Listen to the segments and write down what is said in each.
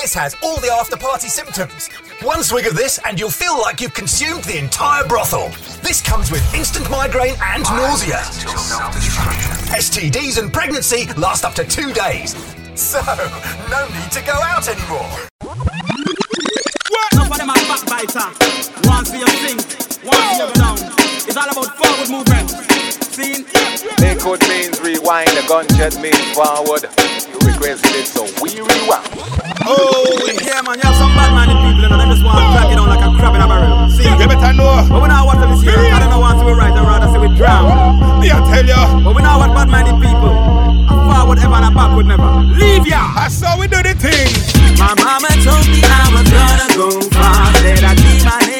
This has all the after party symptoms. One swig of this, and you'll feel like you've consumed the entire brothel. This comes with instant migraine and nausea. STDs and pregnancy last up to two days. So, no need to go out anymore. Once for your once for your down. It's all about forward movement. Seen? Liquid means rewind, the gunshot means forward. You requested it, so we rewind. Oh, yeah, man, you have some bad minded people, and they just want to crack it on like a crab in a barrel. See? You better know. But we now want to this year, I don't know want to be right, and rather say we drown. Me I tell ya. But we now want bad minded people. A forward ever and a backward never. Leave ya! That's how we do the thing. My mama told me I was gonna go far. Said I'd keep my name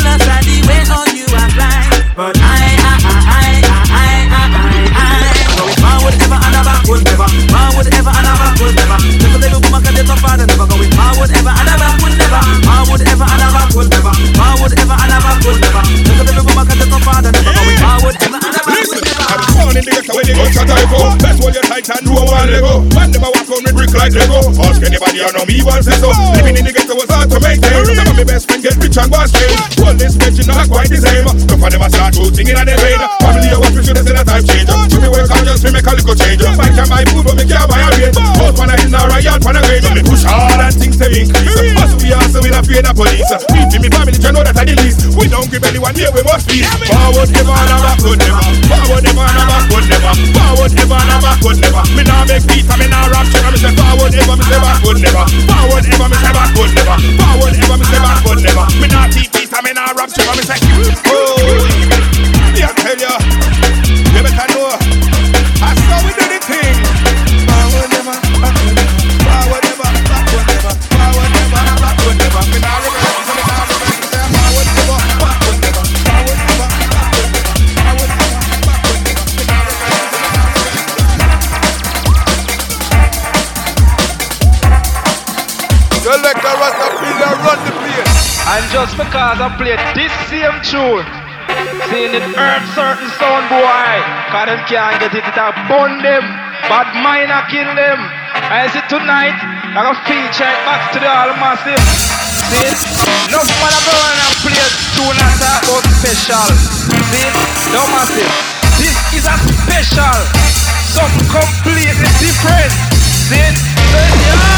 jealous on you I fly. But I, I, I, I, I, I, I, I, I. Going forward ever and a backward never. Forward ever and a backward never. Because every woman can get a father never. Going forward ever and a backward never. Forward ever and a backward never. Forward ever and a backward never. Because every woman can get a father never. Going forward ever and a backward never. I'm born in the ghetto when the gunshot I go. Best hold your tight and do a one Lego. Man never walk on with brick like Lego. Ask anybody I know me once say so. Living in the ghetto was hard to maintain. Some of my best friends get rich and go straight. All this mention not quite the same. Of them a start in a their vein. Family of what we should have said a time change. So me work hard just to make a little change. I can buy food but me can't buy a rate. Both man a hill now royal pan a grade. Me push hard and things they increase. Us we also we not fear the police. Me to me family you know that I the least. We don't give anyone here we must be. Forward never and backward never. Forward never and backward never. Forward never and backward never. Me nah make beat and me nah rap shit. Me say forward ever, me say backward never. Forward ever, me say backward never. Forward ever, me say backward never. Me nah teach beat and me nah rap shit. Oh. Me say oh, yeah, tell ya, you better know. That's how we do the thing. Just because I played this same tune, seeing it hurt certain sound boy, cause them can't get it, it a bun them, but mine a kill them. I see tonight, I got feature it back to the all massive. See, no man a go and play tune and talk about special. See, no massive. This is a special, something completely different. See, so it's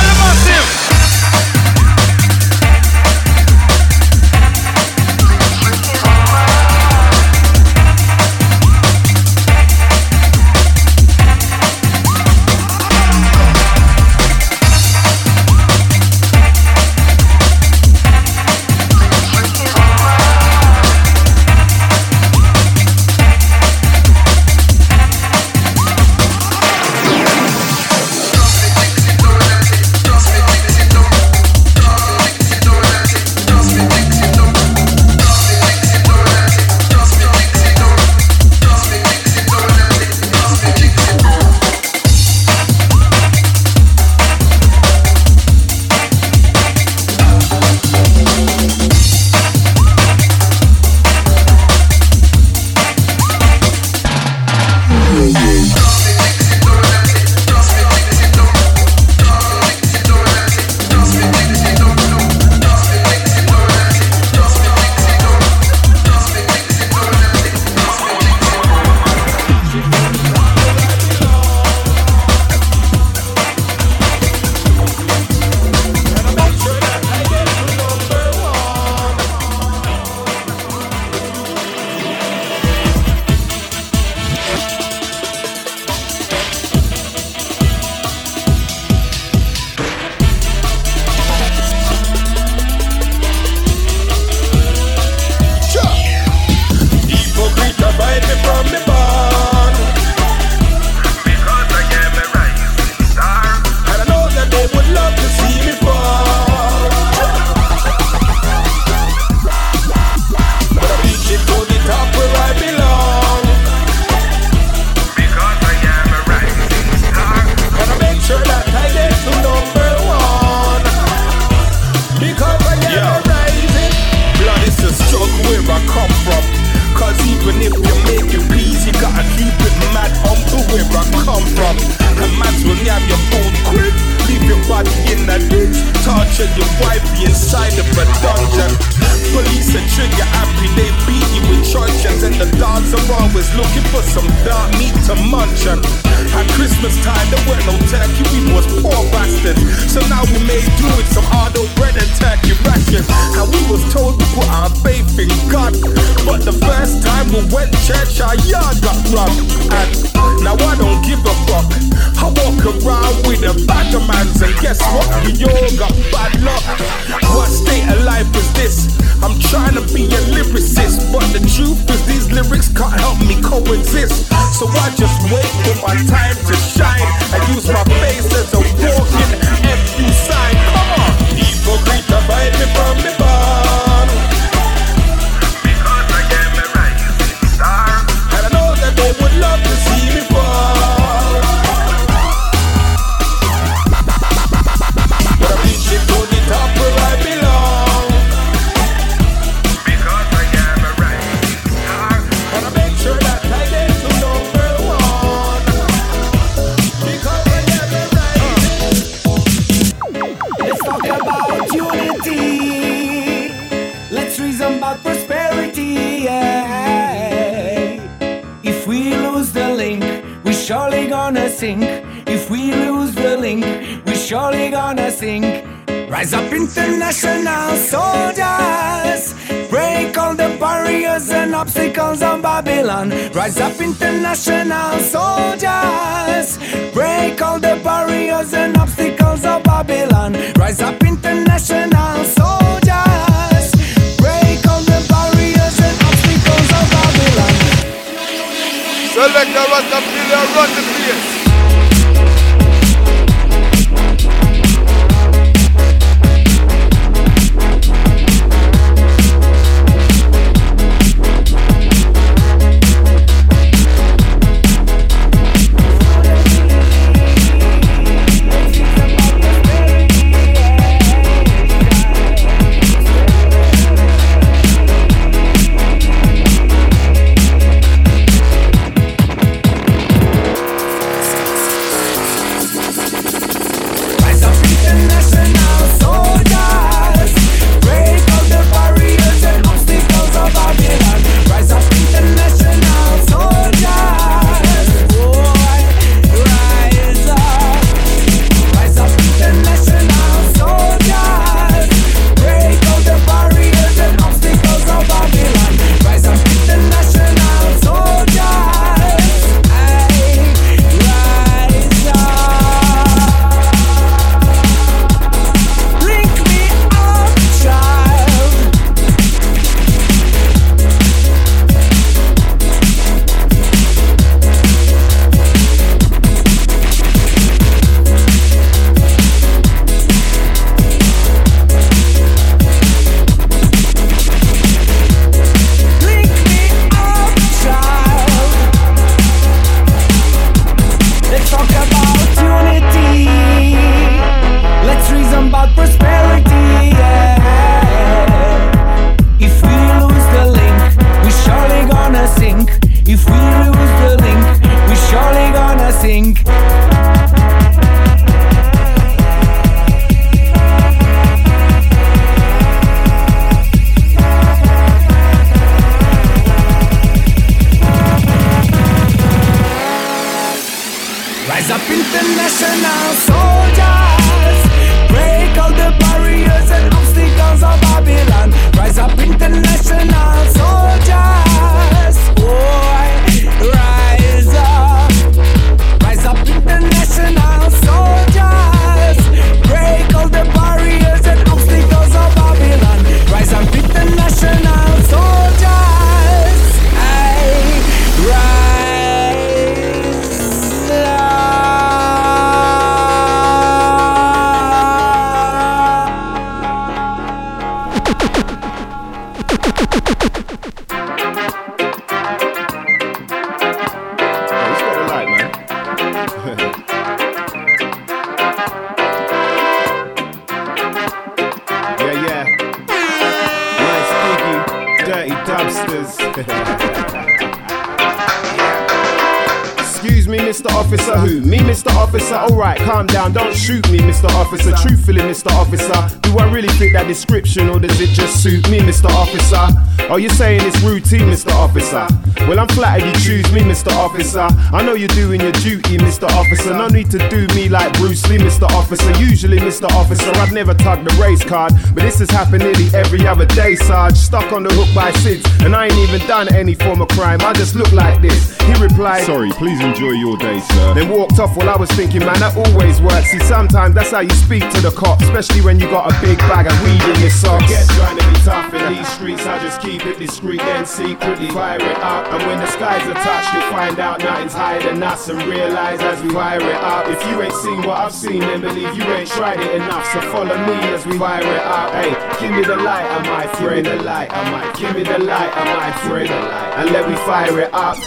I know you're doing your duty, Mr. Officer. No need to do me like Bruce Lee, Mr. Officer. Usually, Mr. Officer, I've never tugged the race card, but this has happened nearly every other day, Sarge. Stuck on the hook by SIDS, and I ain't even done any form of crime. I just look like this. He replied, Sorry, please enjoy your day, sir. then walked off while I was thinking, man, that always works. See, sometimes that's how you speak to the cop, especially when you got a big bag of weed in your socks. Tough in these streets, I just keep it discreet, and secretly fire it up. And when the skies are touched, you'll find out nothing's higher than us and realize as we fire it up. If you ain't seen what I've seen, then believe you ain't tried it enough. So follow me as we fire it up. Hey, give me the light, I might. Give the light, I might. Give me the light, I might throw the light, And let me fire it up.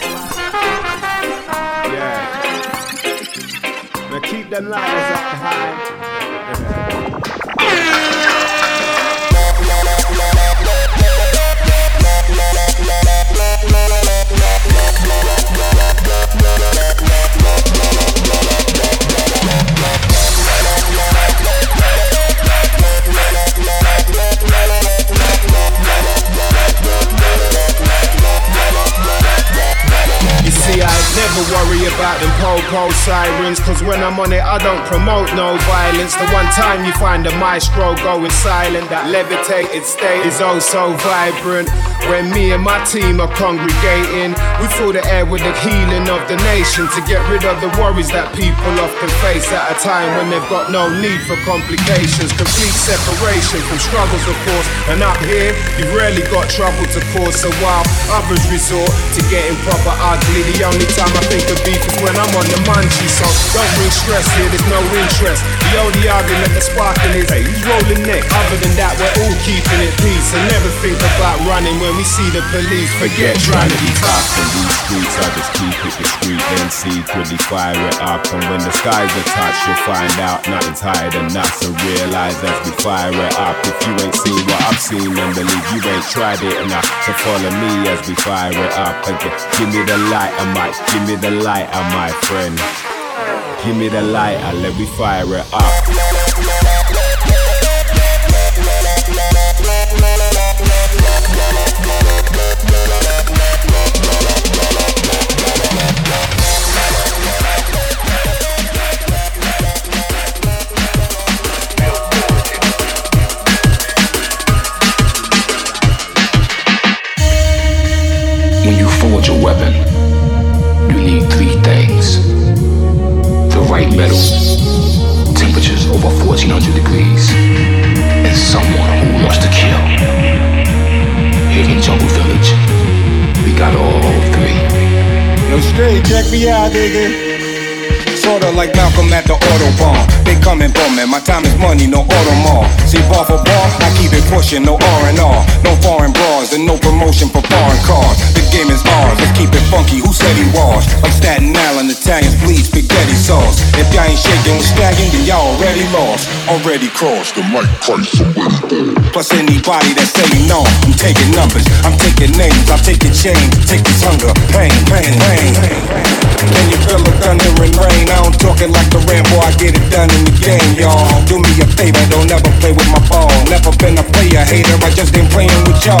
Yeah. Now keep them lighters up high. Never worry about them po-po sirens Cause when I'm on it, I don't promote no violence. The one time you find a maestro going silent That levitated state is oh so vibrant When me and my team are congregating We fill the air with the healing of the nation To get rid of the worries that people often face At a time when they've got no need for complications. Complete separation from struggles of course. And up here, you've rarely got trouble to cause. So while others resort to getting proper ugly The only time I think of beef is when I'm on the munchie So don't bring stress here, there's no interest. The only argument that's sparking is, hey, rolling neck? Other than that, we're all keeping it peace. And never think about running when we see the police Forget trying to be tough in these streets, I just keep it discreet, then secretly fire it up. And when the skies are touched, you'll find out nothing's higher than us. And realize as we fire it up, if you ain't seen what I've seen, then believe you ain't tried it enough. So follow me as we fire it up. And give me the light, I. Give me the light, I my friend. Give me the light, and let me fire it up. When you forge a weapon, you need three things the right metal, temperatures over 1400 degrees, and someone who wants to kill. Here in Jungle Village, we got all three. Yo, straight, check me out, nigga. Sorta like Malcolm at the Autobahn. They come and bumming. My time is money, no Audemars. See, bar for bar, I keep it pushing, no R&R. No foreign bras and no promotion for foreign cars. The game is ours, let's keep it funky. Who said he was? Like Staten Island, Italians bleed spaghetti sauce. If y'all ain't shaking with stagging, then y'all already lost. Already crossed the Mike Tyson Plus anybody that say no, I'm taking numbers, I'm taking names, I'm taking change, take this hunger, pain, pain, pain. Can you feel the thunder and rain? I don't talk it like the Rambo, I get it done in the game, y'all. Do me a favor, don't ever play with my ball. Never been a player hater, I just ain't playing with y'all.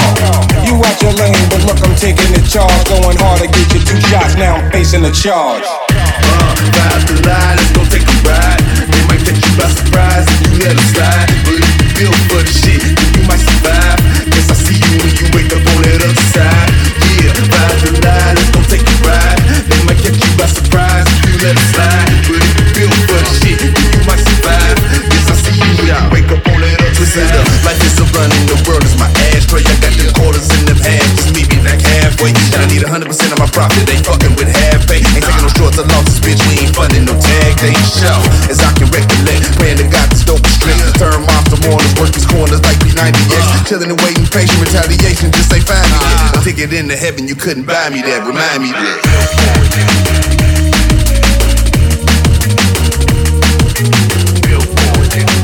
You out your lane, but look, I'm taking the charge. Going hard to get you two shots, now I'm facing the charge. Uh, Vibe the line, let's go take a ride. They might catch you by surprise if you let them slide. But if you feel for the shit, you might survive. Guess I see you when you wake up on that other side. Yeah, vibe the line, let's go take a But if you for the shit, you might survive. Guess I see you when you wake up on. Life is a the world is my. I got quarters in them hands, just meet me like halfway. I need 100% of my profit, ain't fucking with half pay. Ain't taking no shorts or losses, bitch. We ain't funding no tag day show. As I can recollect, praying to God this dope strength. Turn monster mourners, work these corners like P90X. Chilling and waiting, patient retaliation, just ain't find. A ticket into heaven, you couldn't buy me that. Remind me that. Die.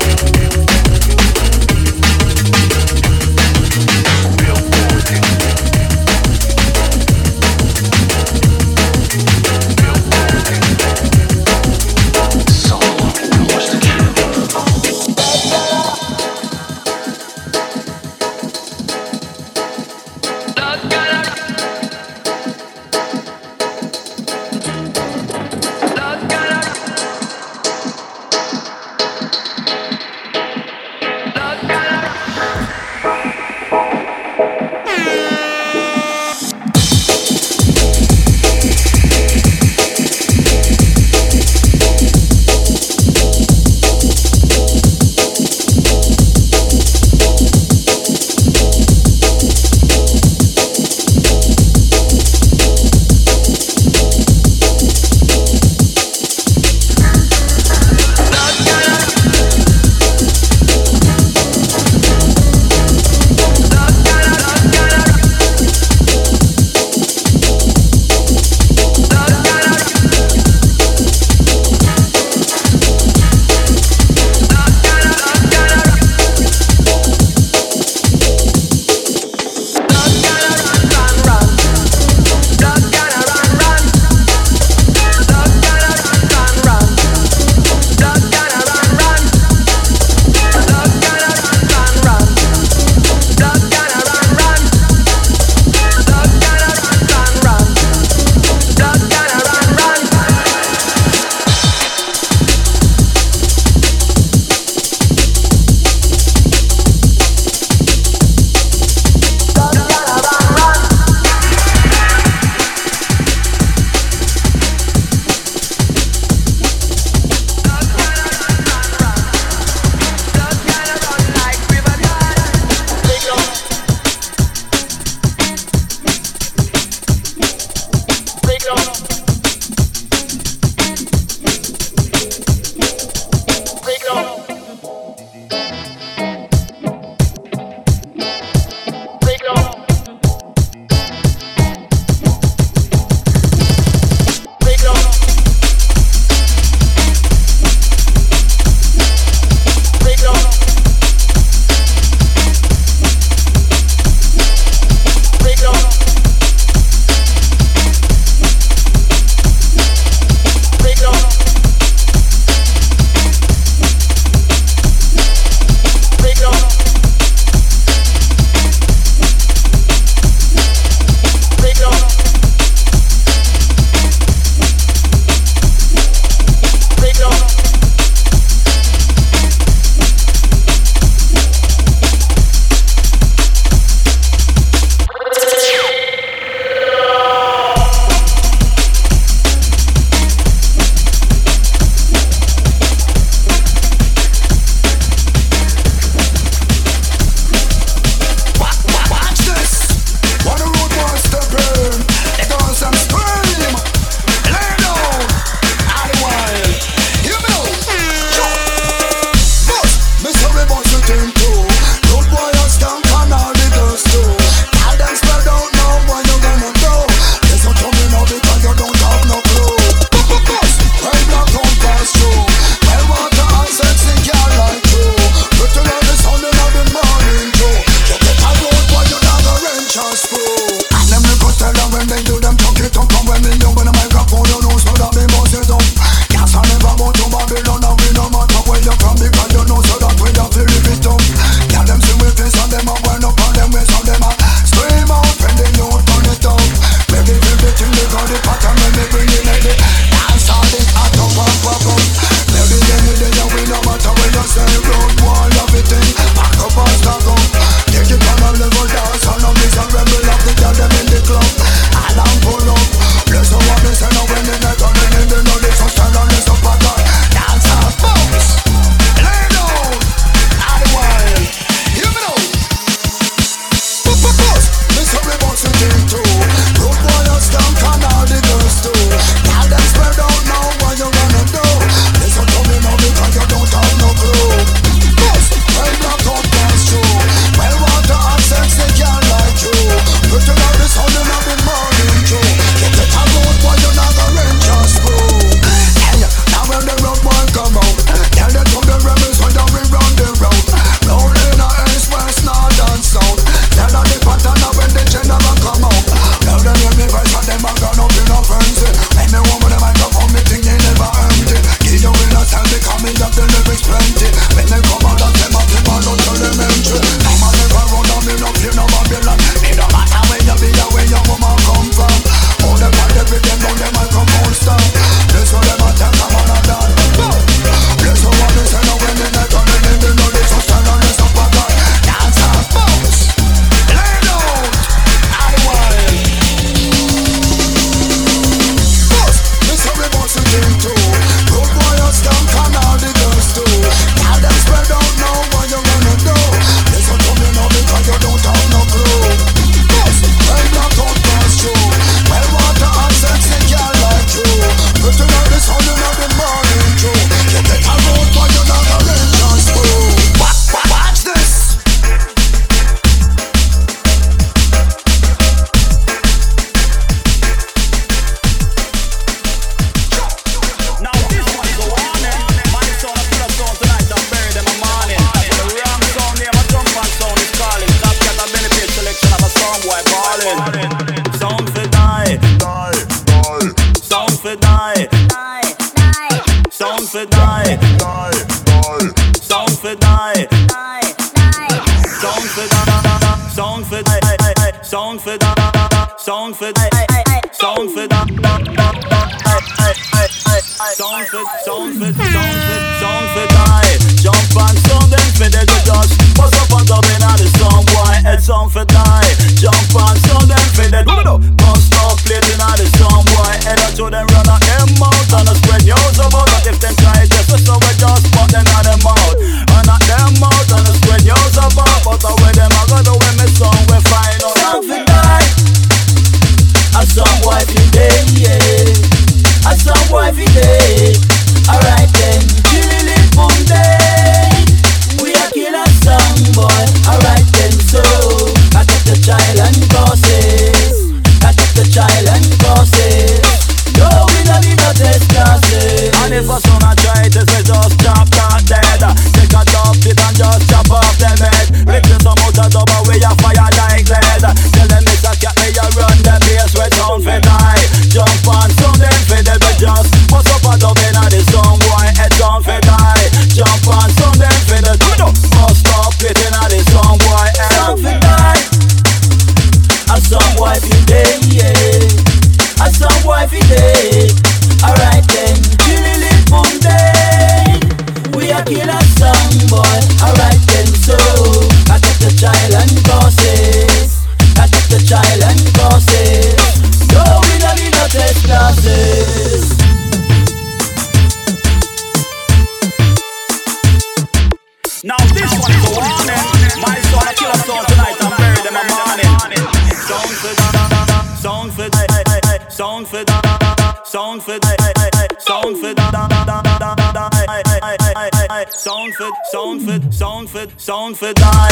For sound for die.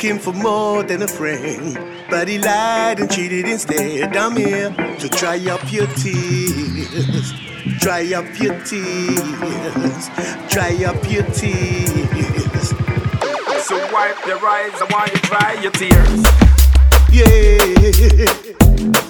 looking for more than a friend. But he lied and cheated instead. I'm here to dry up your tears. Dry up your tears. Dry up your tears. So wipe your eyes, and want you dry your tears. Yeah.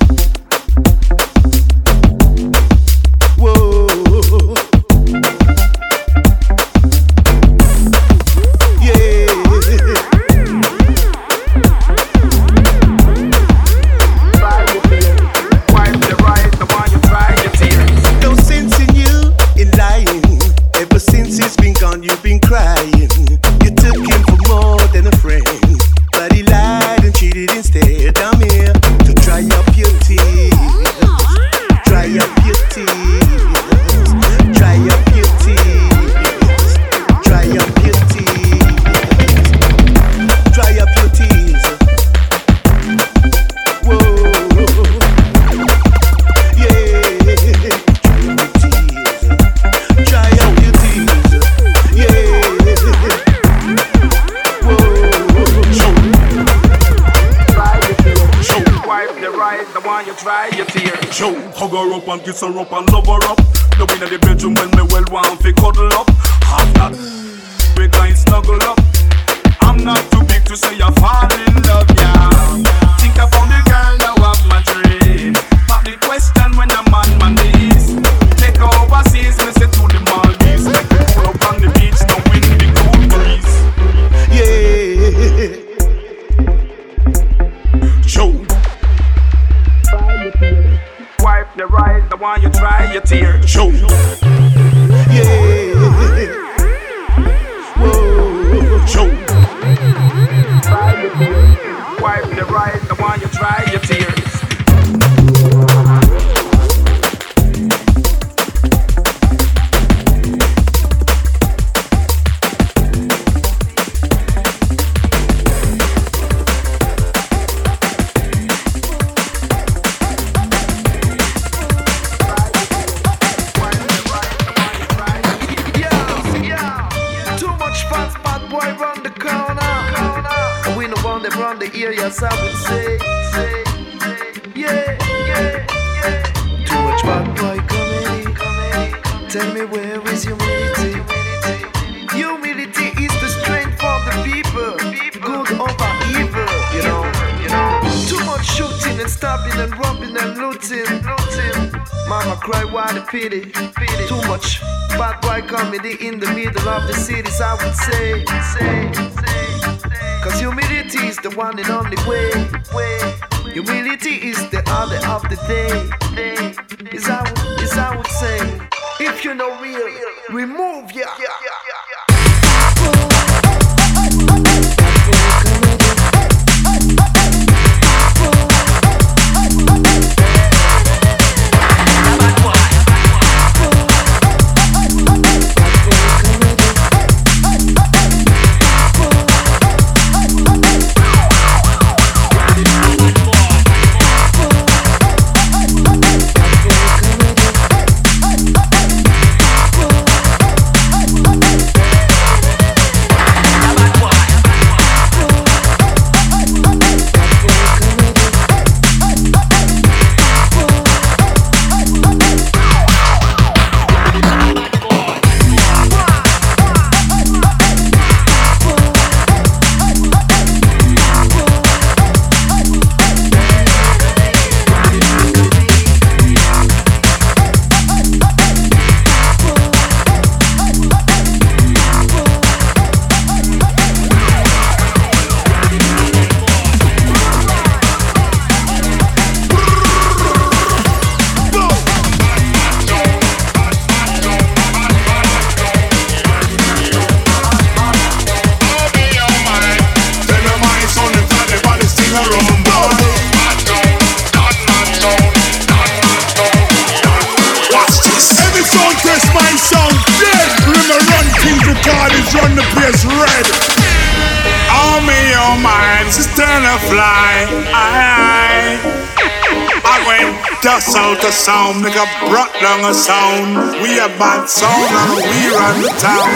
Sound make a brought down a sound. We a bad sound and we run the town.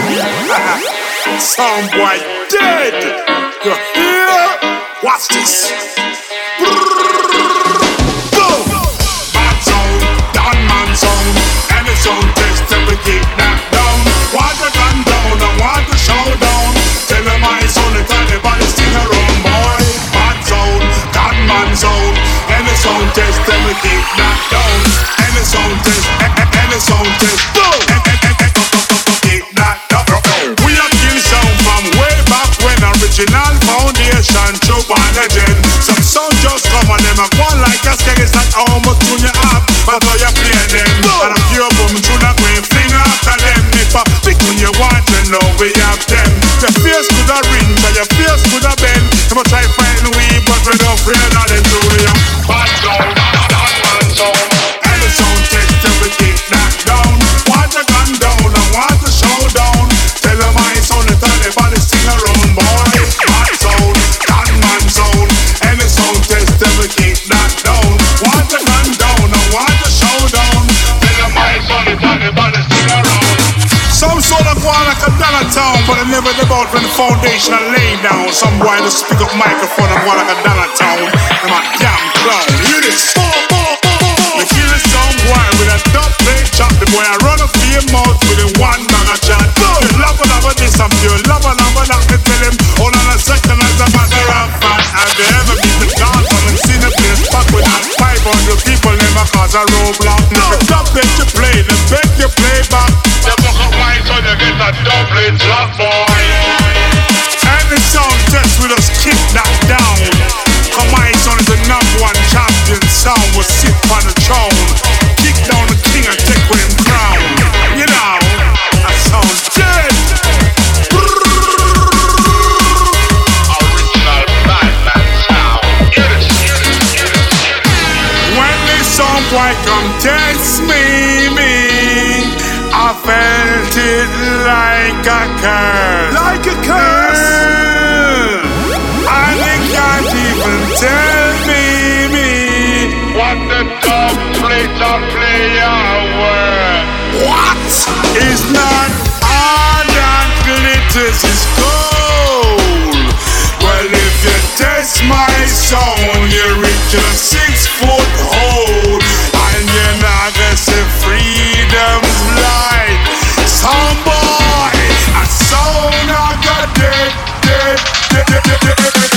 sound boy dead. You hear? Watch this. Boom. Bad sound, down man sound. Any sound test every kick down. Want to gun down, I want to show down. Tell sound it and everybody around, boy. Bad sound, down man sound. Any sound test every them a one like a scary that almost tune you up. But how you play them? And a few of them tune a green finger after them. If I pick when you want to know we have them. Your face could a ring, but your face could a bend. Them a try fighting we, but we don't feel start from the foundation I lay down. Some boy to speak up microphone and walk like a dollar town. zone. You reach a six foot hold, and you now get see freedom's light. Some boy, a sound I got dead, dead, dead, dead, dead.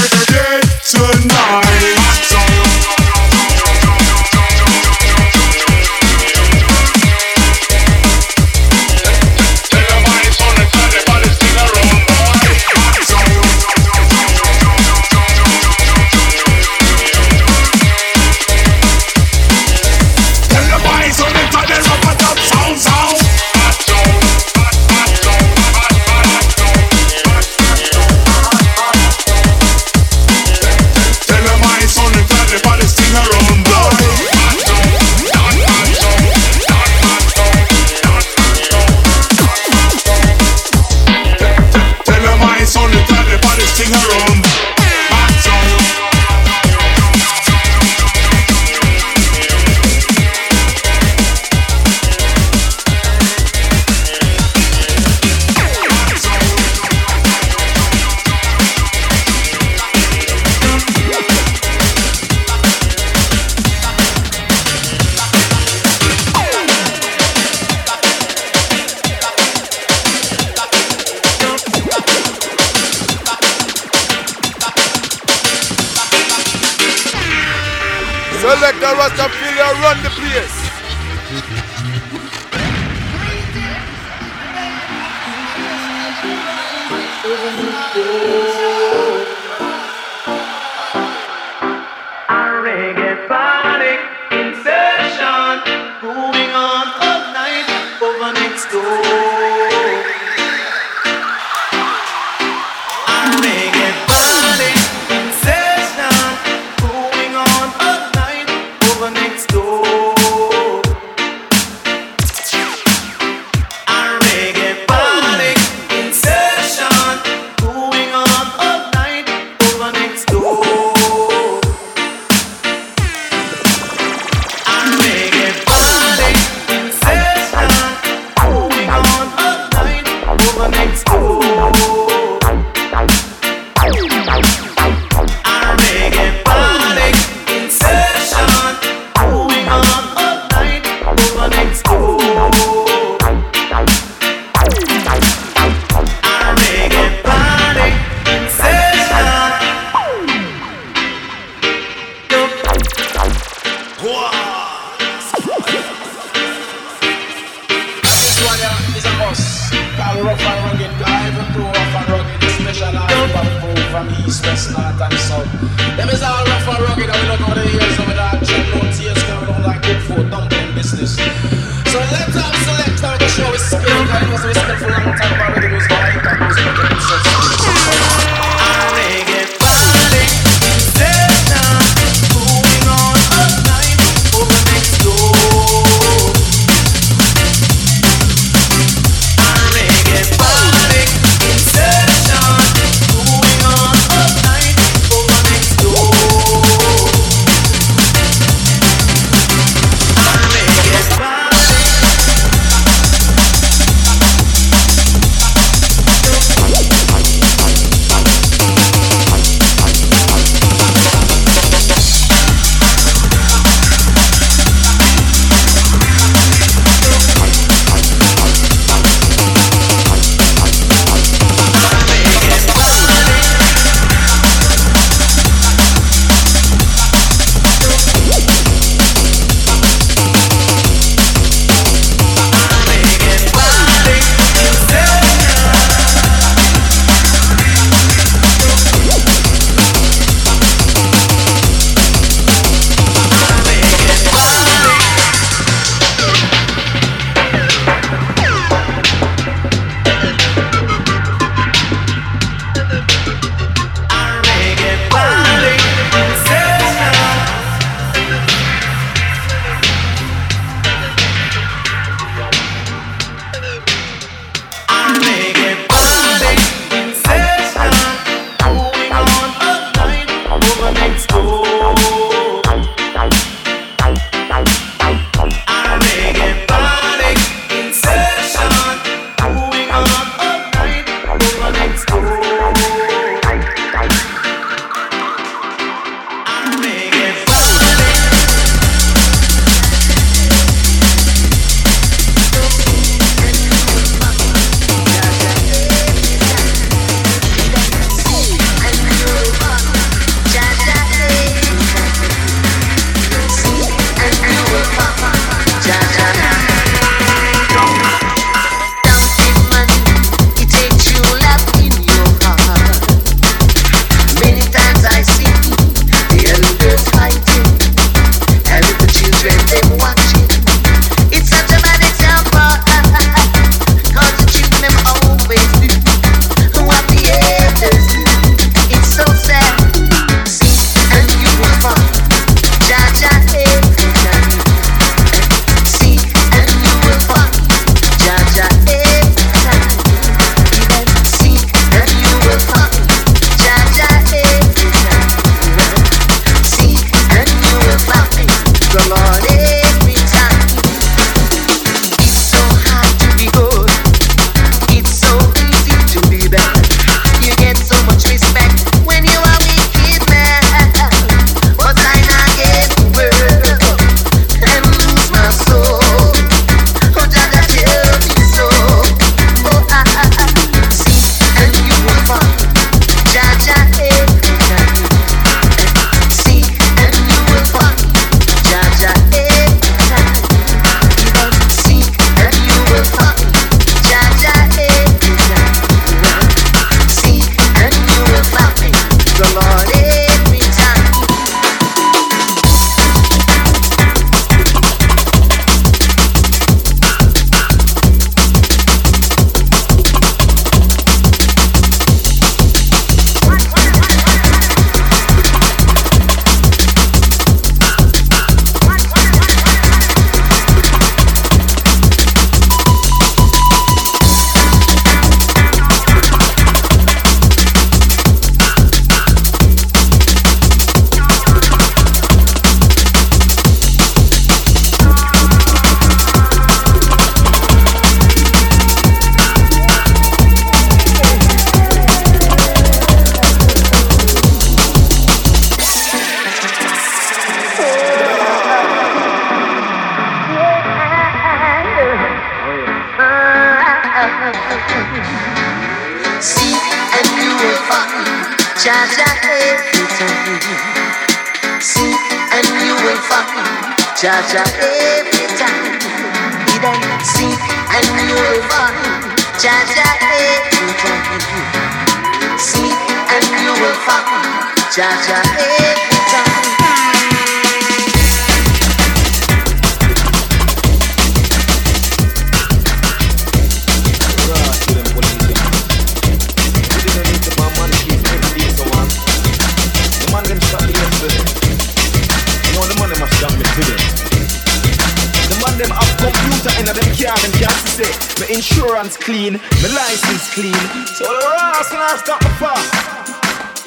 Insurance clean, my license clean. So the rest can I stop the far.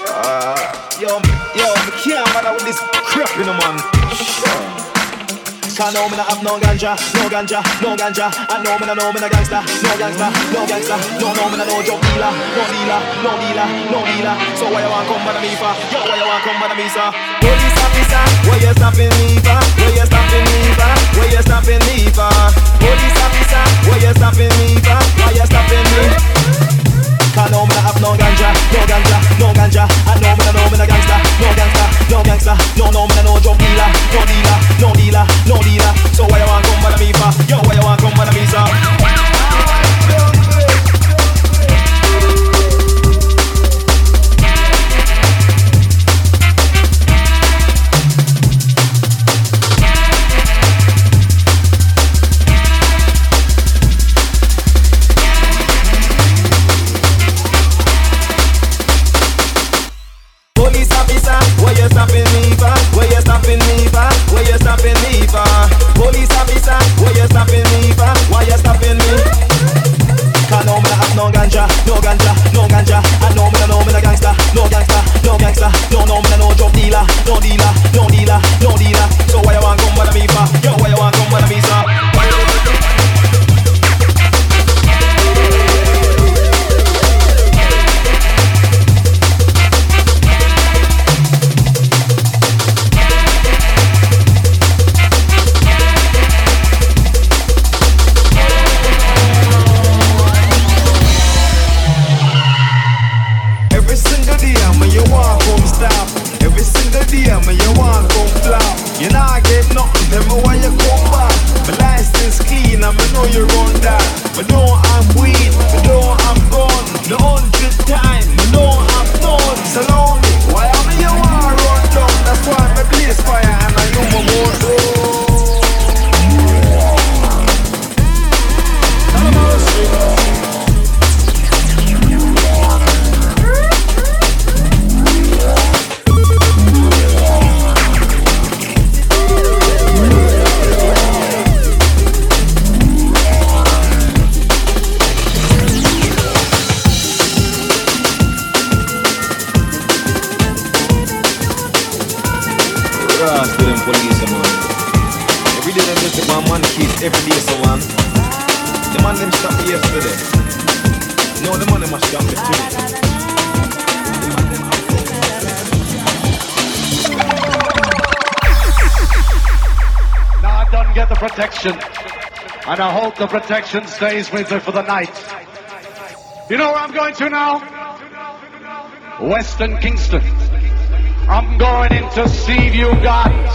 Uh, yo, yo, me can't bother with this crap in the man. Can't know me not have no ganja, no ganja, no ganja. I know me no know me no gangsta, no gangsta, no gangsta. No know me no no drug dealer, no dealer, no dealer, no dealer. So why you want come bother me for? Yo, why you want come bother me sir? Where you stopping me? Where you stopping me? Where you me for? Police where you stopping me? Why you stopping me? Can't know me have no ganja, no ganja, no ganja. I know me no know me no gangsta, no gangsta, no gangsta. No know me no no drug dealer, no dealer, no dealer, no dealer. So why you want come bother me for? Yo, why you want come bother me sir? You stopping me for? Where you stopping me for? Where you stopping me for? Police officer, where you stopping me for? Why you stopping me? Can't know me have no ganja, no ganja, no ganja. I know me no know no gangsta, no gangsta, no gangsta. No no no drug dealer, no dealer, no dealer, no dealer. So why you want come bother me for? Yo, why you want come bother me sir? The protection stays with me for the night. You know where I'm going to now? Western Kingston. I'm going into Seaview Gardens.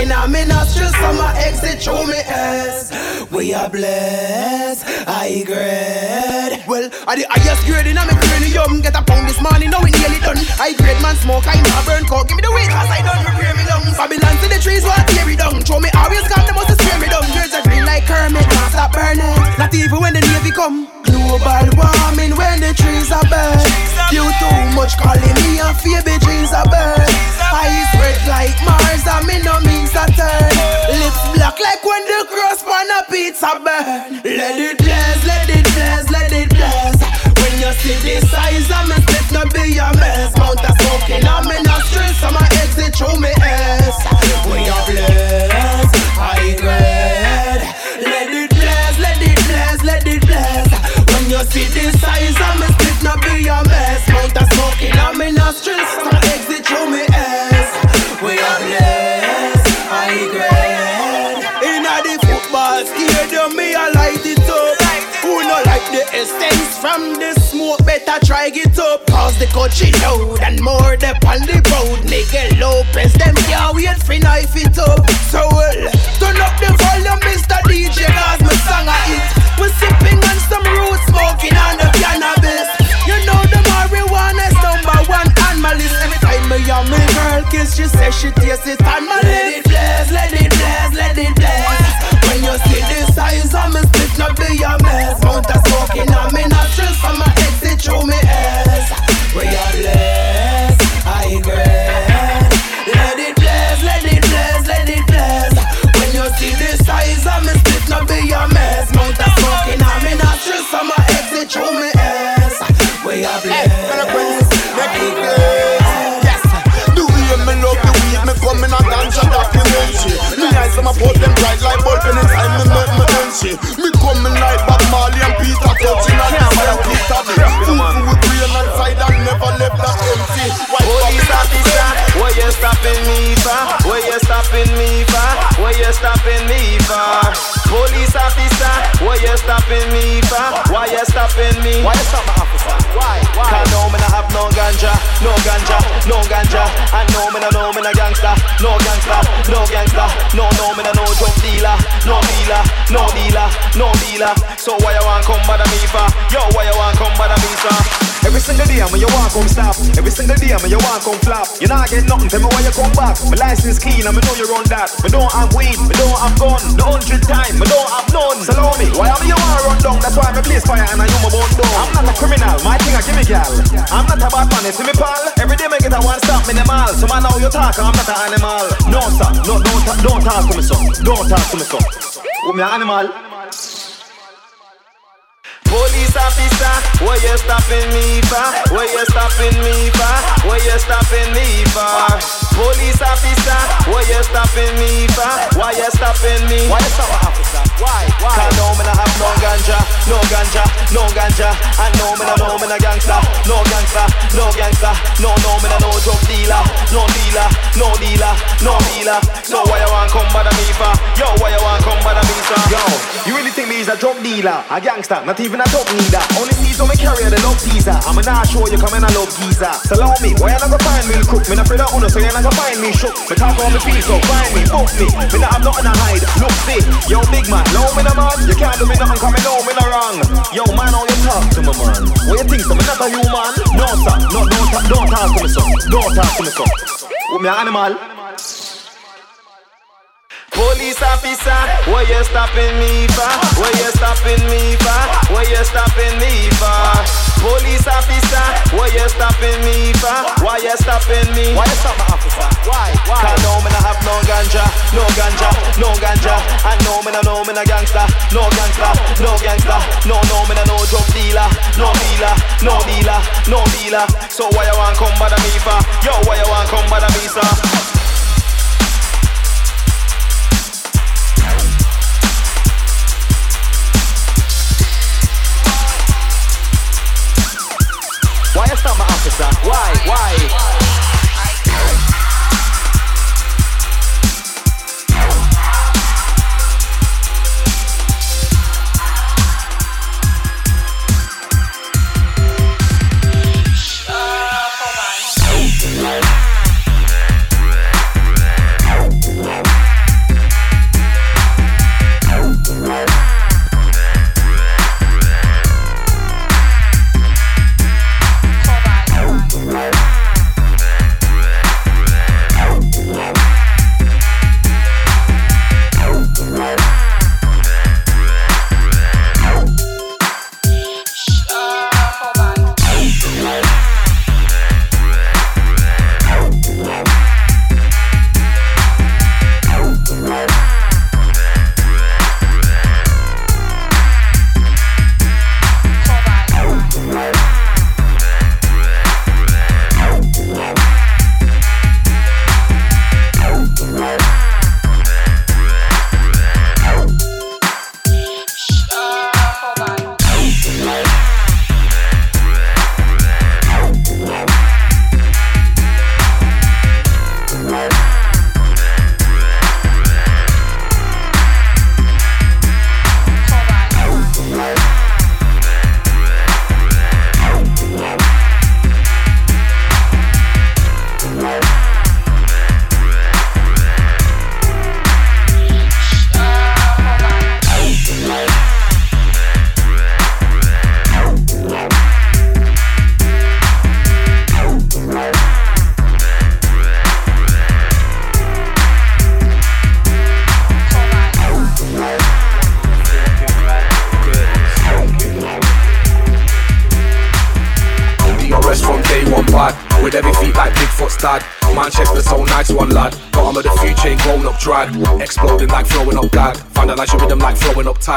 A smoking on me nostrils from my exit through me ass. We are blessed, I agree. Well, I the highest grade in a me cranium. Get a pound this morning, now it nearly done. High grade man smoke, I never burn coke. Give me the weight, cause I done prepare me lungs. Babylon to the trees, what tear me down? Throw me always come, they must spare me down. Girls are green like Kermit, can't stop burning. Not even when the Navy come. Global warming when the trees are burnt. You too much calling me a baby trees are burnt. Eyes red like Mars and me no mean Saturn. Lips black like when the cross on a pizza burn. Let it bless, let it bless, let it bless. When you see the size of me split, no be a mess. Mount a smoking on me nostrils, so my exit through me ass. We are blessed, high grade. Let it bless, let it bless, let it bless. When you see the size of me split, no be a mess. Mount a smoking on me nostrils, so my exit through me ass. We are blessed, high grade. Inna the football stadium, me a light it like the essence from the smoke? Better try it up. Cause the country loud and more the on the road. Miguel Lopez, them can't wait for knife it up. So well, turn up the volume, Mr. DJ, cause my song a hit. We sipping on some root smoking on the cannabis. You know the marijuana is number one on my list. Every time me and my girl kiss, she say she taste it on my lips. Let it bless, let it bless, let it bless. When you see the size of me split, not be a mess. Mount a smoking on me nostrils, so my exit through me ass. We are blessed, I agree. Let it bless, let it bless, let it bless. When you see the size of me split, not be a mess. Mount a smoking on me nostrils, so my exit through me Me eyes on my put them bright like bulb anytime me make me entry. Me coming like Bob Marley and Peter Tosh in a different Peter Full full with brain and side and never left that empty. White Police officer, where you stopping me for? Where you stopping me for? Where you stopping me for? Police officer, where you stopping me for? Why you stopping me? Why you stop my officer? Why? Why? Cause no me no have no ganja, no ganja, no ganja. And no me no know me no gangster, no gangster, no gangster. No no me no no drug dealer, no dealer, no dealer, no dealer. So why you want come bother me for? Yo, why you want come bother me, sir. Every single day when you walk come stop. Every single day when you walk come flop. You not get nothing, tell me why you come back. My license clean and me know you run that. Me don't have weed, me don't have gun. The hundred time, me don't have none. So me, why am you wanna run down? That's why me place fire and I you my bone down. I'm not a criminal, my thing I give me gal. I'm not a bad man, you see me pal. Every day me get a one stop minimal. So man now you talk, I'm not an animal. No sir, no don't don't talk to me so. Don't talk to me so. With me an animal. Police officer, where you stopping me for? Where you stopping me for? Where you stopping me for? Police officer, where you stopping me for? Why you stopping me? Why you stop officer? Why? Why? Cause no me no have no ganja, no ganja, no ganja. And no me no no me no gangster, no gangster, no gangster. No no me no no drug dealer, no dealer, no dealer, no dealer. So why you want come bother me for? Yo, why you want come bother me for? Yo, you really think me is a drug dealer, a gangster? Not even a top neither. Only these don't me carry the love teaser. I'm not sure you come in a love geezer. So allow me, why you not gonna find me cook? Me not afraid of honor, so you not gonna find me shook. Me talk on me feet, so find me, book me. Me not have nothing to hide. Look see, yo big man, low me no man. You can't do me nothing, come me know me no wrong. Yo man, you talk to me man? What you think? So me not a human? No sir, no don't talk, don't talk to me so. Don't talk to me so. With me an animal. Police officer, where you stopping me for? Where you stopping me for? Where you stopping me for? Police officer, where you stopping me for? Why you stopping me? Why you stop my officer? Why? Why? Cause no me no have no ganja, no ganja, no ganja. And no me no no me no gangster, no gangster, no gangster. No no me no no drug dealer, no dealer, no dealer, no dealer. So why you want come bother me for? Yo, why you want come bother me, sir? Why stop my officer? Why? Why?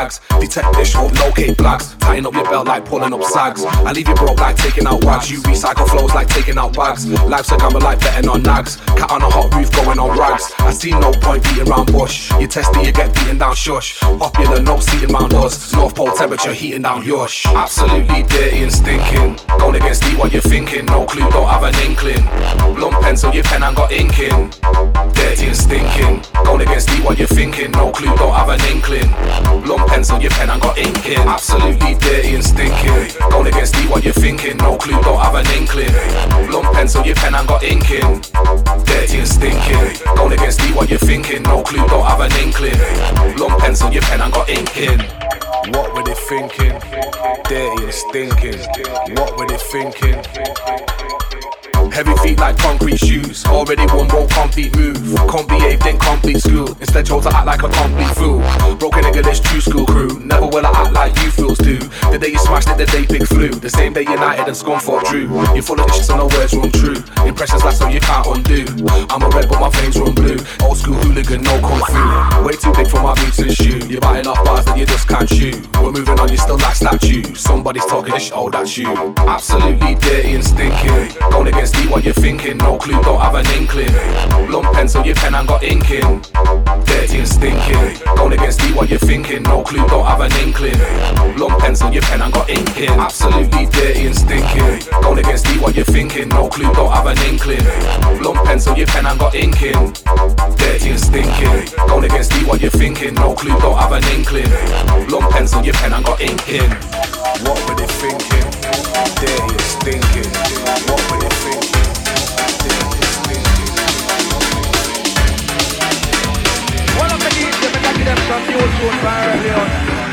Tags Detect dish hope no cake blacks. Tighten up your belt like pulling up sags. I leave you broke like taking out wags. You recycle flows like taking out bags. Life's a gamble like betting on nags. Cat on a hot roof going on rags. I see no point beating round bush. You test it you get beaten down shush. Popular no seating round us North pole temperature heating down yosh Absolutely dirty and stinking. Going against deep what you're thinking? No clue don't have an inkling. Blunt pencil your pen and got ink in Dirty and stinking what you're thinking. No clue don't have an inkling. Blunt pencil your pen I got ink in Absolutely dirty and stinking Going against me what you're thinking. No clue don't have an inkling. Blunt pencil your pen I got ink in Dirty and stinking Going against me what you're thinking. No clue don't have an inkling. Blunt pencil your pen I got ink in What were they thinking? Dirty and stinking. What were they thinking? Heavy feet like concrete shoes. Already one won't complete move. Can't behave, then complete school. Instead, chose to act like a complete fool. Broken nigga, this true school crew. Never will I act like you fools do. The day you smashed it, the day big flew. The same day United and Scunthorpe drew. You're full of shit, so no words run true. Impressions last so you can't undo. I'm a red, but my veins run blue. Old school hooligan, no kung fu. Way too big for my boots and shoe. You're biting off bars that you just can't chew. We're moving on, you still like statue. Somebody's talking this shit, oh, that's you. Absolutely dirty and stinking. Going against deep what you're thinking. No clue, don't have an inkling. Blunt pencil, your pen, and got ink in. Dirty and stinking. Going against deep what you're thinking. No clue, don't have an inkling. Blunt pencil, your pen, and got ink in. Absolutely dirty and stinking. Going against deep what you're thinking. No clue, don't have an inkling. Blunt pencil, your pen, and got ink in. Dirty and stinking. Going against deep what you're thinking. No clue, don't have an inkling. Blunt pencil, your pen, and got ink in. What were they thinking? Dirty and stinking. What were they thinking? One of the can give them some new tune for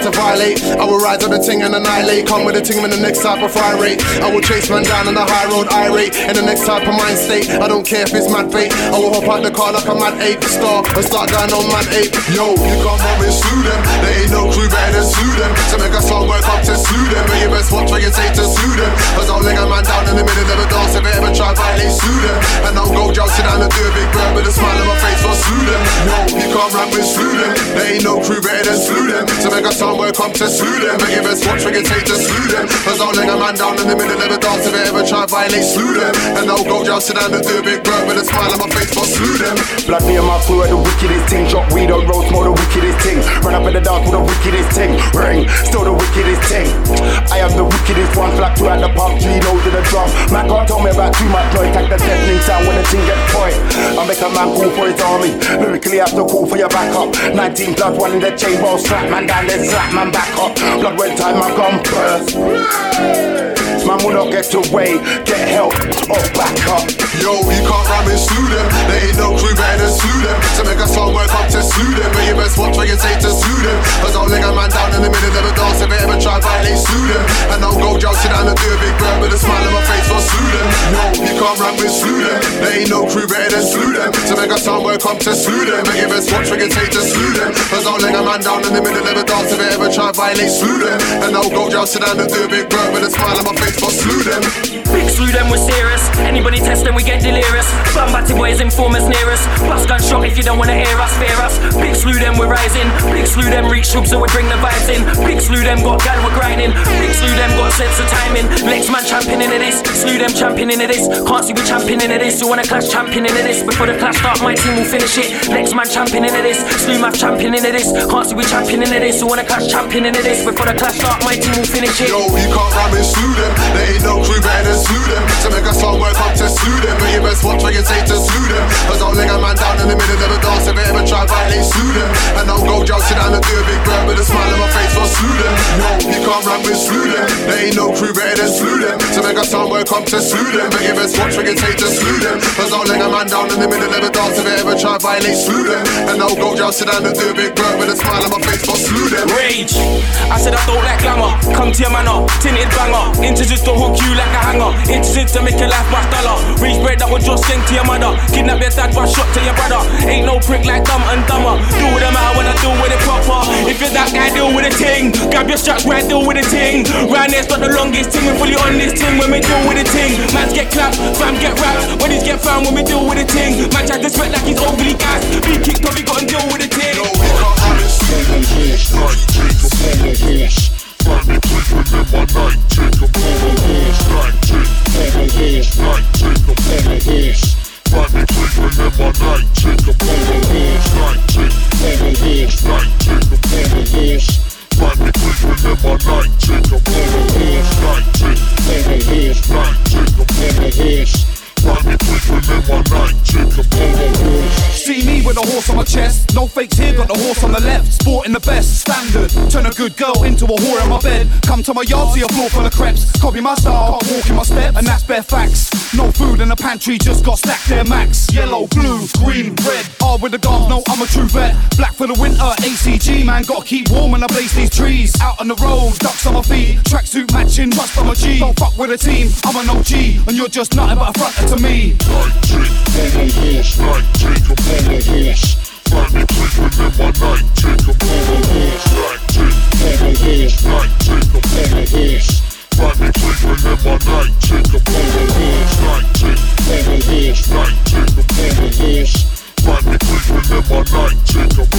to violate. I will ride on the ting and annihilate. Come with the ting in the next type of fire rate. I will chase man down on the high road, irate. In the next type of mind state. I don't care if it's mad fate. I will hop out the car like a mad ape star and start going on mad ape. Yo, you can't run with slew them. There ain't no crew better than slew them. To make a song work up to slew them. But you best watch what you say to sue them. Cause I'll leg a man down in the middle of the dance if they ever try violate sue them. And I'll go jousting down and do a big bird with a smile on my face for slew them. Yo, you can't rap with slew them. There ain't no crew better than slew them. To make a work up to slew them. But best watch what you say to slew them. Cause I'll leg a man down in the middle of the dance if they ever try violate slew them. And I'll go jousting down and do a big bird with a smile on my face for slew them. Blood me and my are the wickedest thing. Drop weed on roads, more the wickedest thing. Run up in the dark with the wickedest thing. Ring, still the wickedest thing. I am the wickedest one. Flat two at the pump, three loads in the drum. Man can't tell me about too much noise. Take the deafening sound when the thing get point. I make a man call for his army. Lyrically, I have to call for your backup. 19 plus one in the chamber. Slap man down, then slap man back up. Blood when time I come first. Man will not get away, get help or back up. Yo, you can't rhyme and slew them. There ain't no crew better than slew them. To make a song work up to slew them. But you best watch what you say to slew them. Cause I'll leg a man down in the middle of the dance if they ever try violate, slew them. And I'll go joust sit down and do a big bird with a smile on my face for slew them. No, you can't run with slew them. There ain't no crew better than slew them. To make a sound work come to slew them. Make your best watch what you say to slew them. Cause I'll leg a man down in the middle of the dance if they ever try violate, slew them. And I'll go joust sit down and do a big bird with a smile on my face for slew them. Slew them, we're serious. Anybody test them, we get delirious. Bumbatty boys, informers near us. Bus gun shot if you don't wanna hear us, fear us. Big slew them, we're rising. Big slew them, reach troops, so we bring the vibes in. Big slew them, got gal, we're grinding. Big slew them, got sense of timing. Next man champion into this. Slew them, champion into this. Can't see we champion into this. You wanna clash champion into this. Before the clash start, my team will finish it. Next man champion into this. Slew math champion into this. Can't see we champion into this. You wanna clash champion into this. Before the clash start, my team will finish it. Yo, you can't rhyme and slew them. There ain't no crew better than them. To make a song work up to slew them. But you best watch what you say to slew them. Cause I'll leg a man down in the middle of the dance if they ever try violate, slew them. And I'll go joust sit down and do a big bird with a smile on my face for slew them. No, you can't rap with slew them. There ain't no crew better than slew them. To make a sound work up to slew them. But you best watch what you say to slew them. Cause I'll leg a man down in the middle of the dance if they ever try violate, slew them. And I'll go joust sit down and do a big bird with a smile on my face for slew them. Rage. I said I don't like glamour. Come to your manor, tinted banger. Introduced to hook you like a hanger. Introduced to make your life much dollar. Reach bread that would just sing to your mother. Kidnap your dad, rush shot to your brother. Ain't no prick like dumb and dumber. Do with them out when I do with it proper. If you're that guy, deal with a ting. Grab your straps, right, deal with a ting. Round there's not the longest ting. We're fully on this ting when we deal with a ting. Mans get clapped, fam get rapped. When he's get found when we deal with a ting. Man try to sweat like he's overly gassed. Be kicked off, he got to deal with a ting find me creeping in my night tick. I'm polar wolves, night tick. Polar wolves, night tick. I'm polar wolves. Find me creeping in my night tick. I'm polar wolves, night tick. Polar wolves, night tick. I'm polar wolves. Find me creeping in my night tick. I'm polar wolves, night tick. Polar wolves, night tick. I'm polar wolves. My night, bubble horse. See me with a horse on my chest. No fakes here, got the horse on the left. Sporting the best standard. Turn a good girl into a whore in my bed. Come to my yard, see a floor full of crepes. Copy my style, can't walk in my step, and that's bare facts. No food in the pantry, just got stacked there, max. Yellow, blue, green, red. All with the guard, no, I'm a true vet. Black for the winter, ACG, man, gotta keep warm when I blaze these trees. Out on the road, ducks on my feet. Tracksuit matching, rust on my G. Don't fuck with a team, I'm an OG, and you're just nothing but a fronter to me. Night tick, I'm horse. Night tick, I'm horse. Find me sleeping in my night tick, I'm horse. Night tick, I'm horse. Night tick, I'm horse. Find me sleeping in my night tick, I'm horse. Night tick, I'm horse. Night tick, I'm horse. Find me sleeping in my night tick, a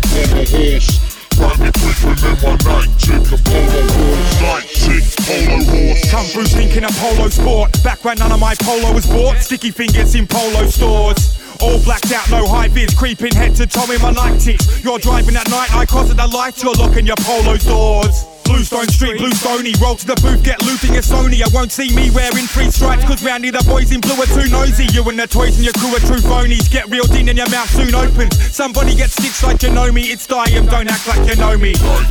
horse. Horse. In my night, bubble horse, night, polo horse. Come through thinking a polo sport. Back when none of my polo was bought. Sticky fingers in polo stores. All blacked out, no high vis, creeping head to toe in my night ticks. You're driving at night, I cross at the lights, you're locking your polo doors. Bluestone Street, Blue Stony, roll to the booth, get looting your Sony. I won't see me wearing three stripes, cause roundy the boys in blue are too nosy. You and the toys and your crew are true phonies. Get reeled in and your mouth soon opens. Somebody gets stitched like you know me, it's Diam, don't act like you know me. Night,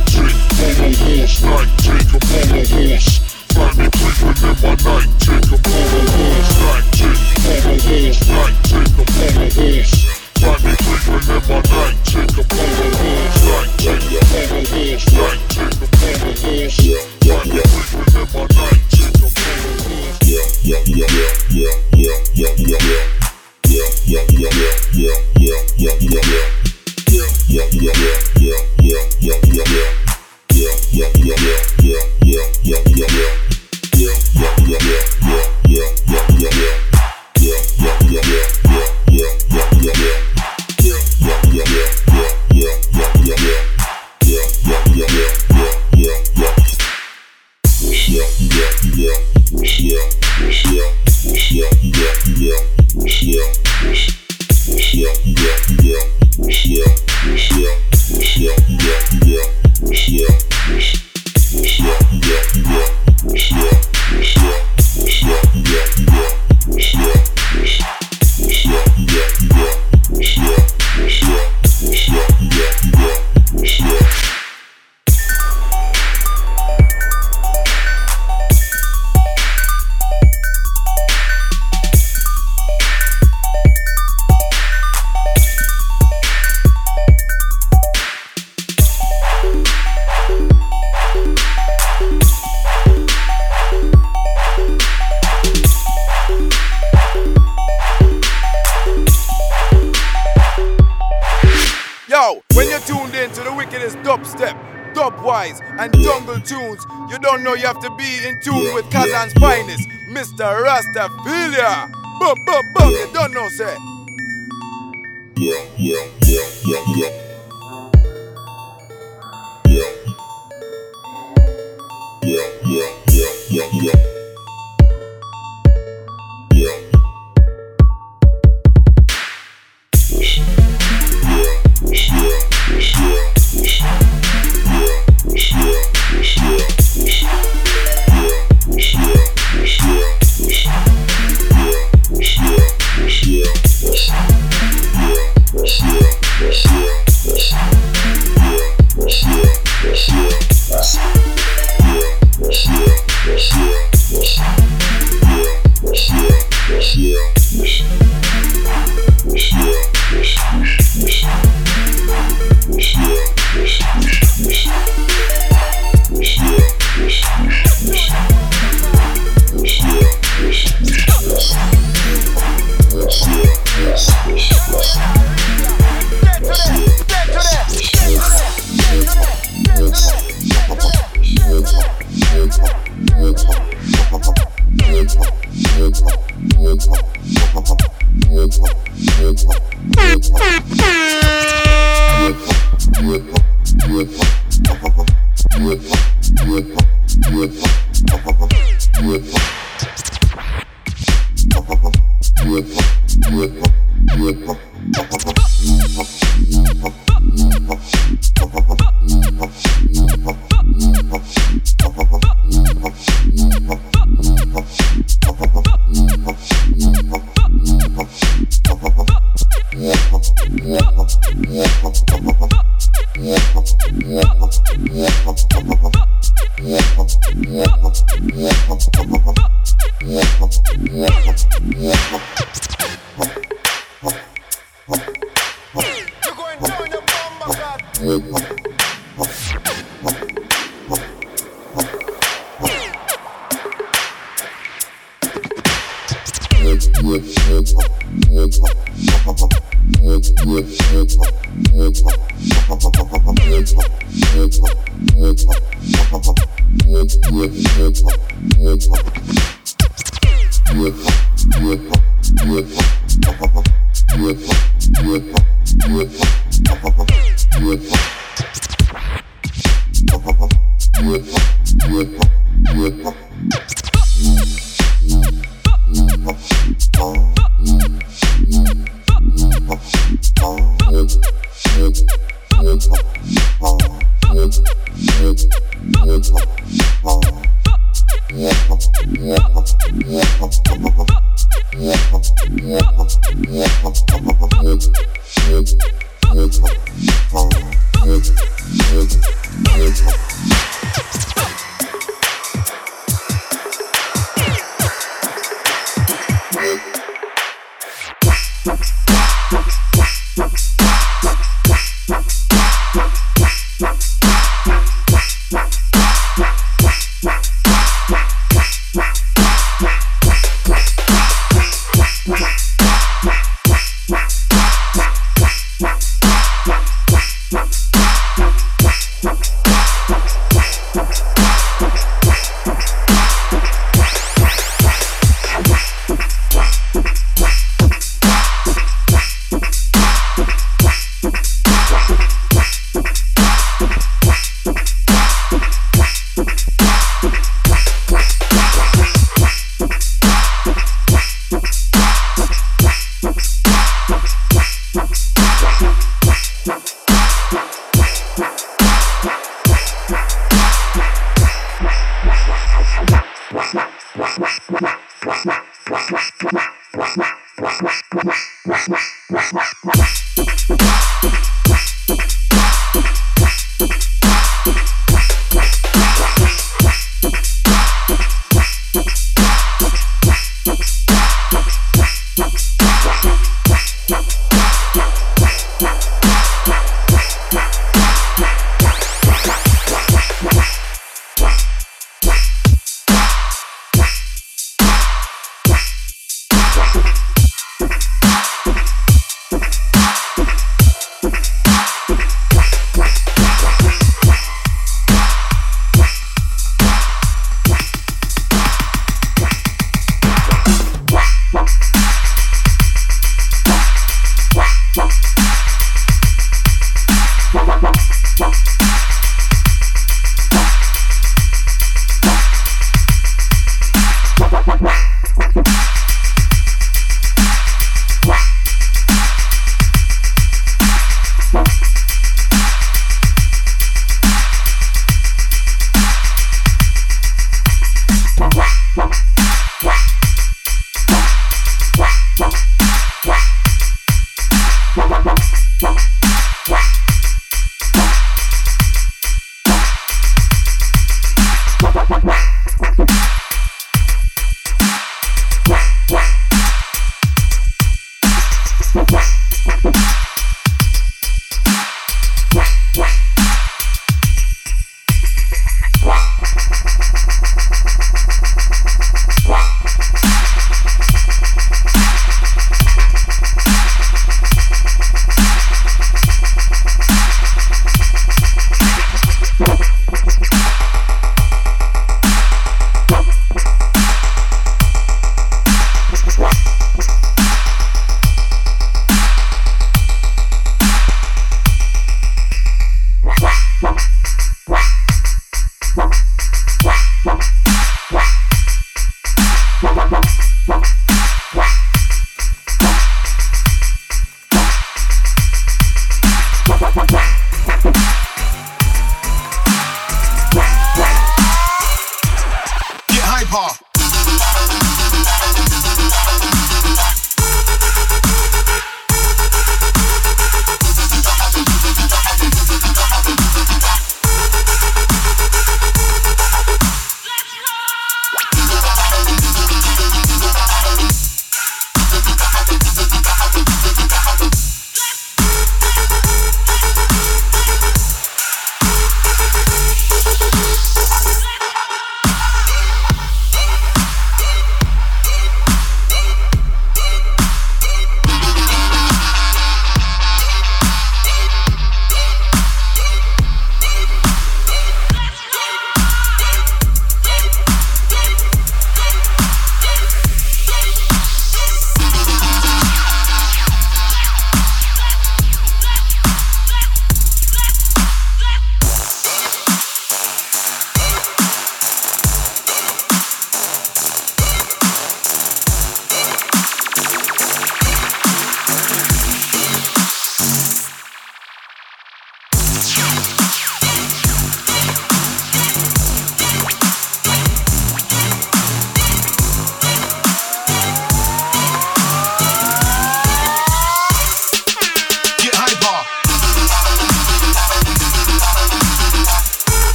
bubble horse, night, bubble horse. Lightning please remember night tick. I'm on the walls, night tick. On the walls, night tick. I'm walls. Lightning please remember night tick. Night tick. On the walls, night tick. I'm walls. Lightning please remember night walls. Yeah, yeah, yeah, yeah, yeah, yeah, yeah, yeah. Yeah, yeah, yeah, yeah, yeah, yeah, yeah, yeah. Yeah, yeah, yeah, yeah, yeah, yeah, yeah, yeah. Yeah, yeah, yeah, yeah yeah, yeah, yeah. Mr. Rastaphilia. Bum, bum, bum, you don't know, say. Yeah, yeah, yeah, yeah, yeah. Yeah, yeah, yeah, yeah, yeah.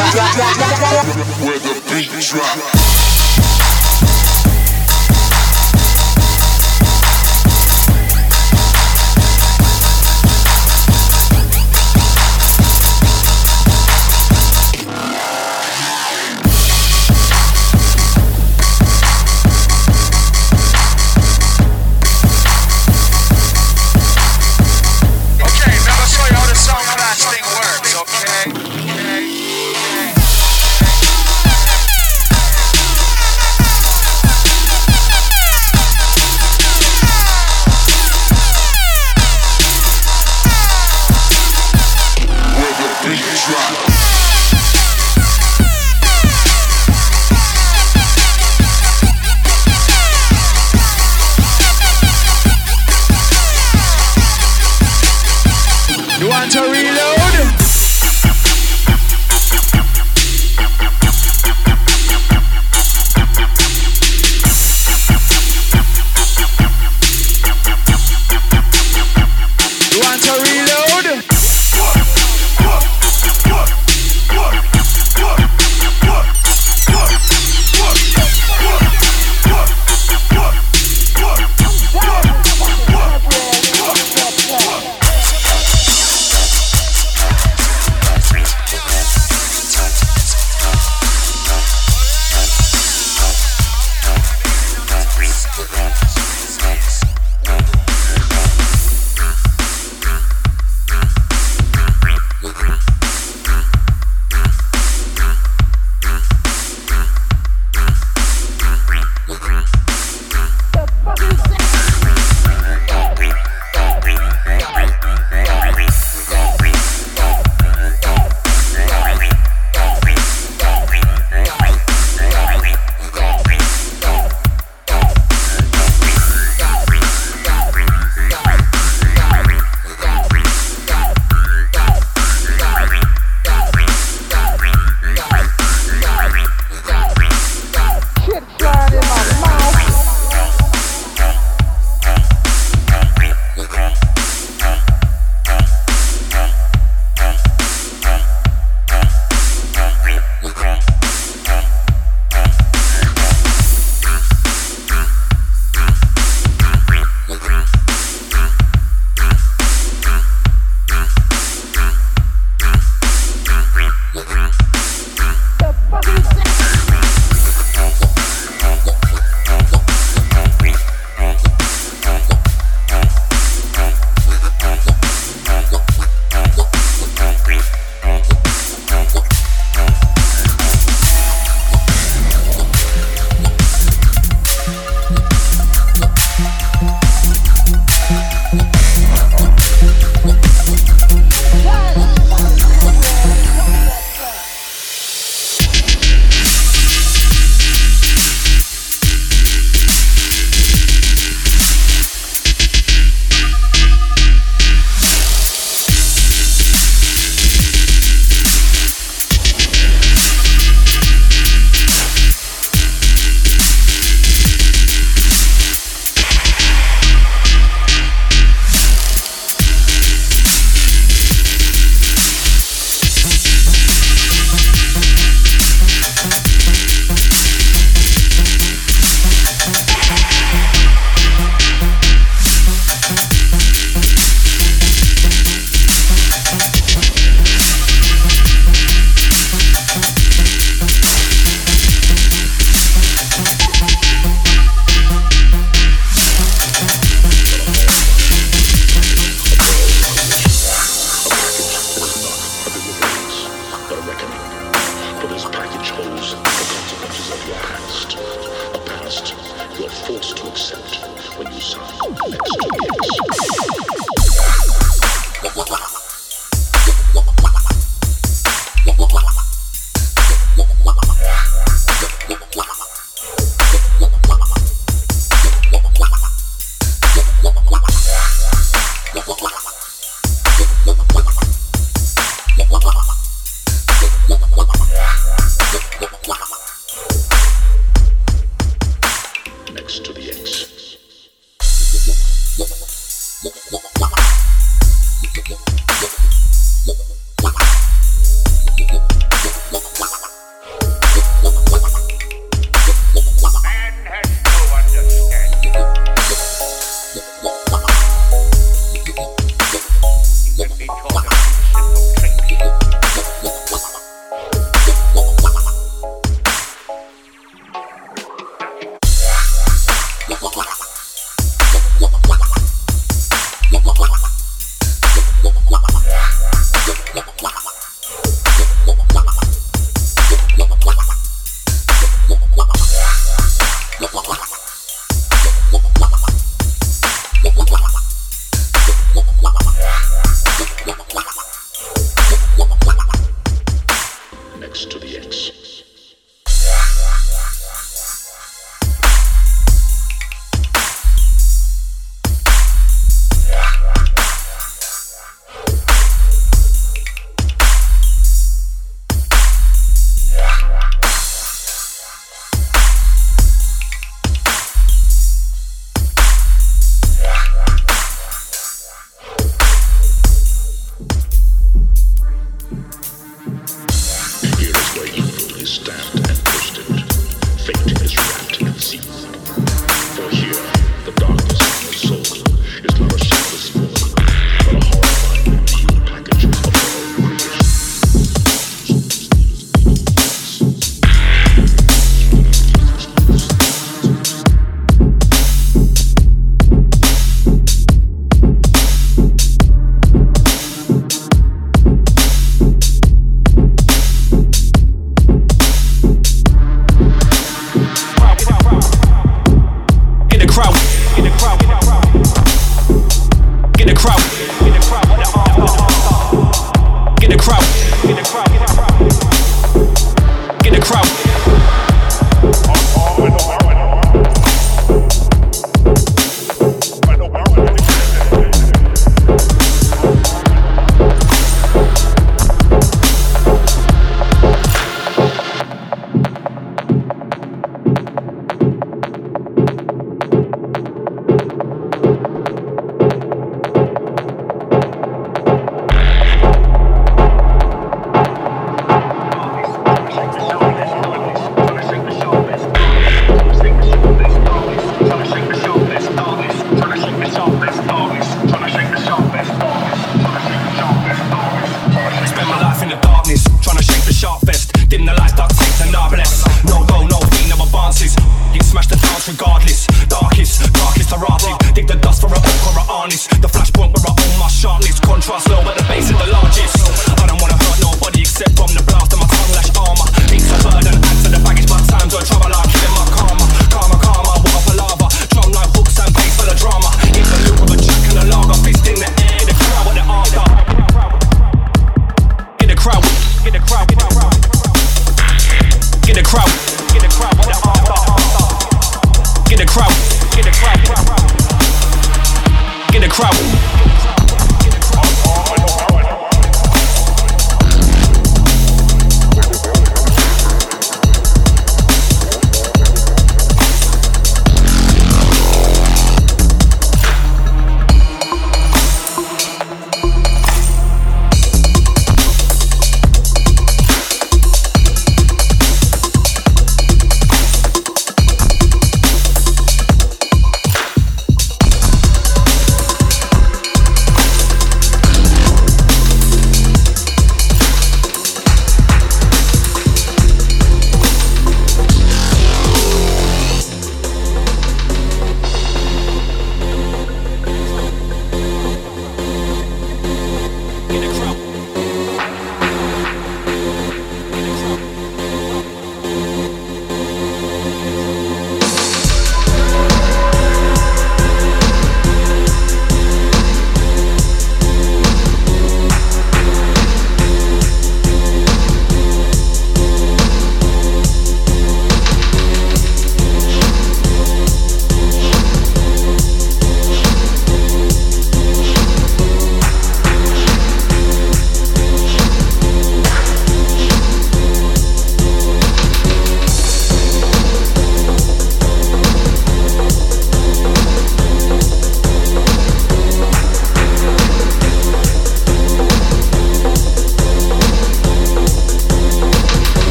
Where the beat drop.